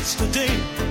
taste of yesterday,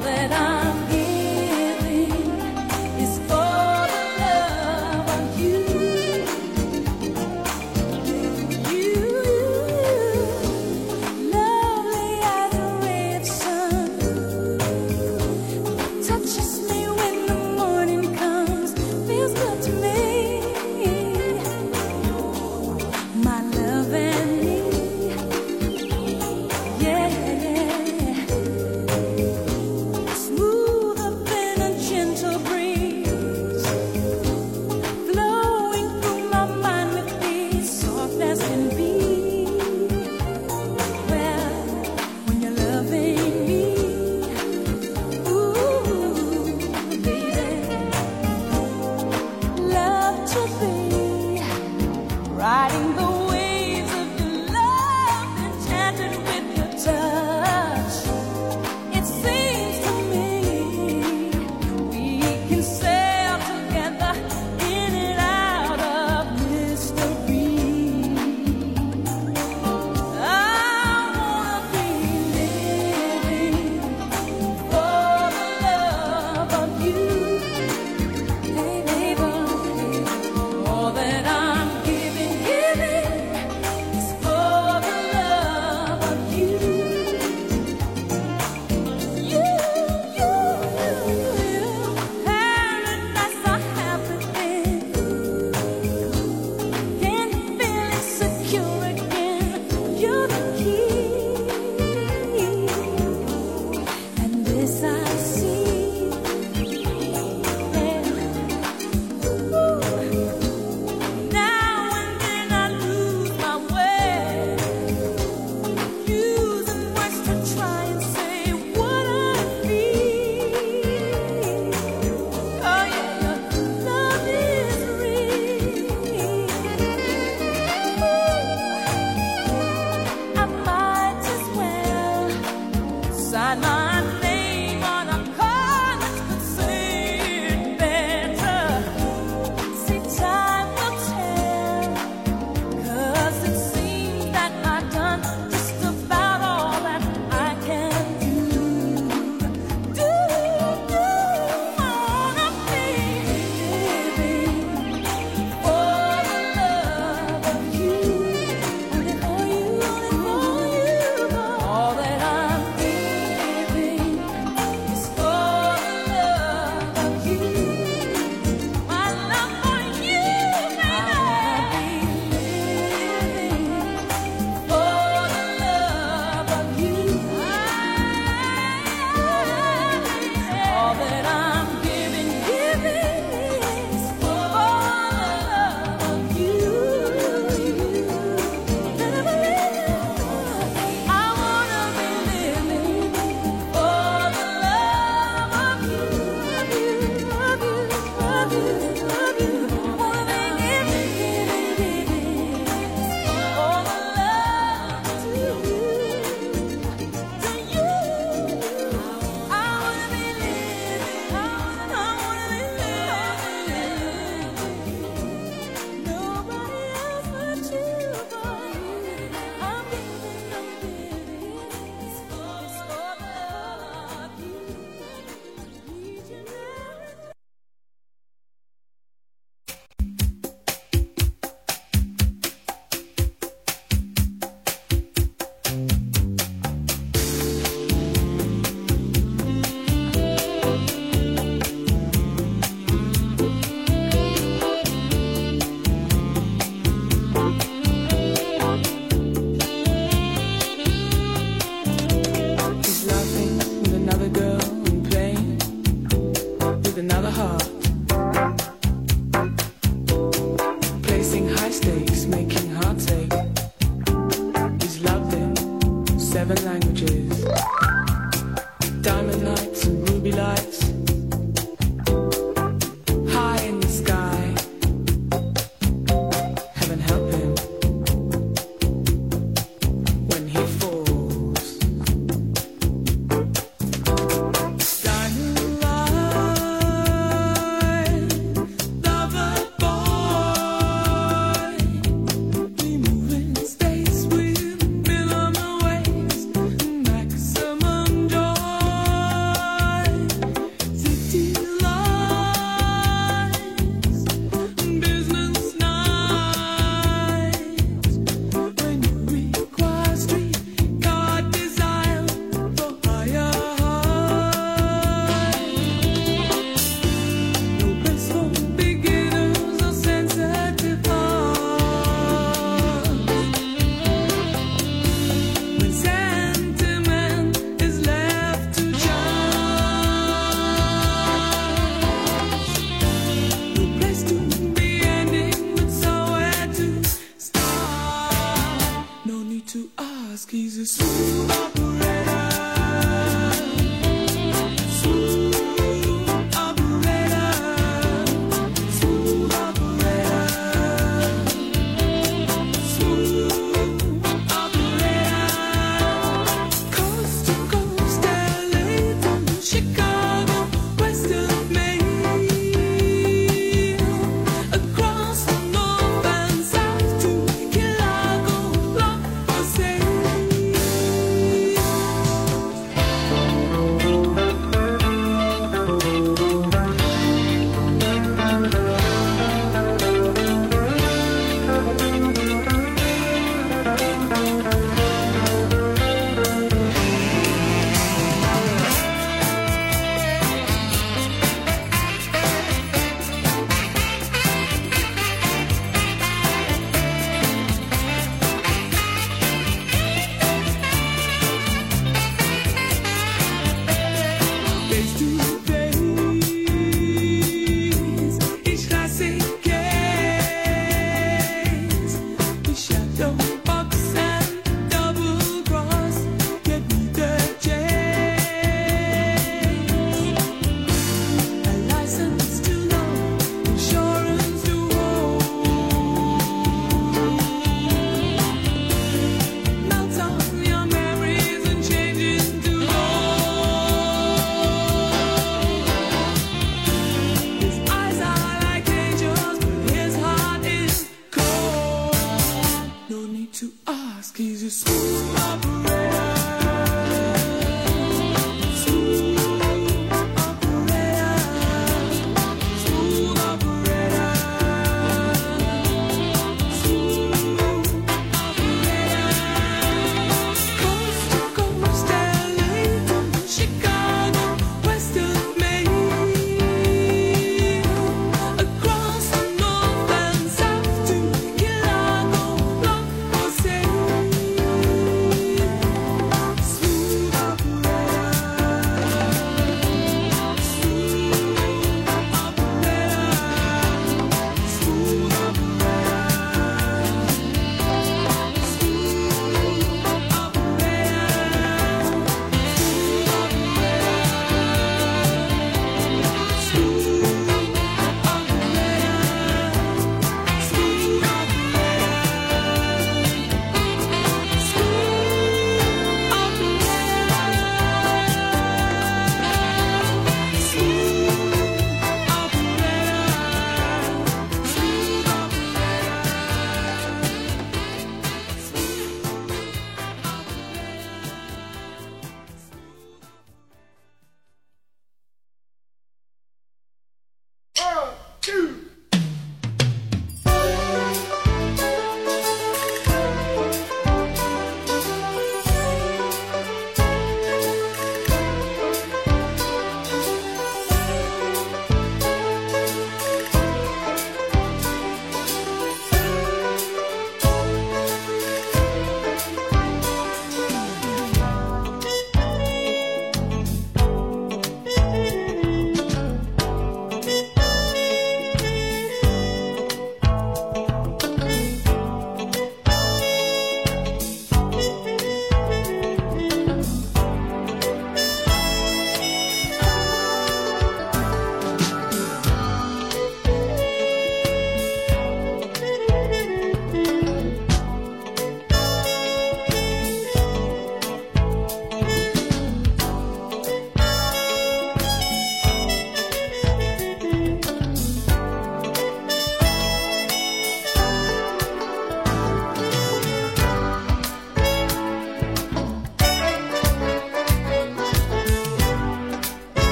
that I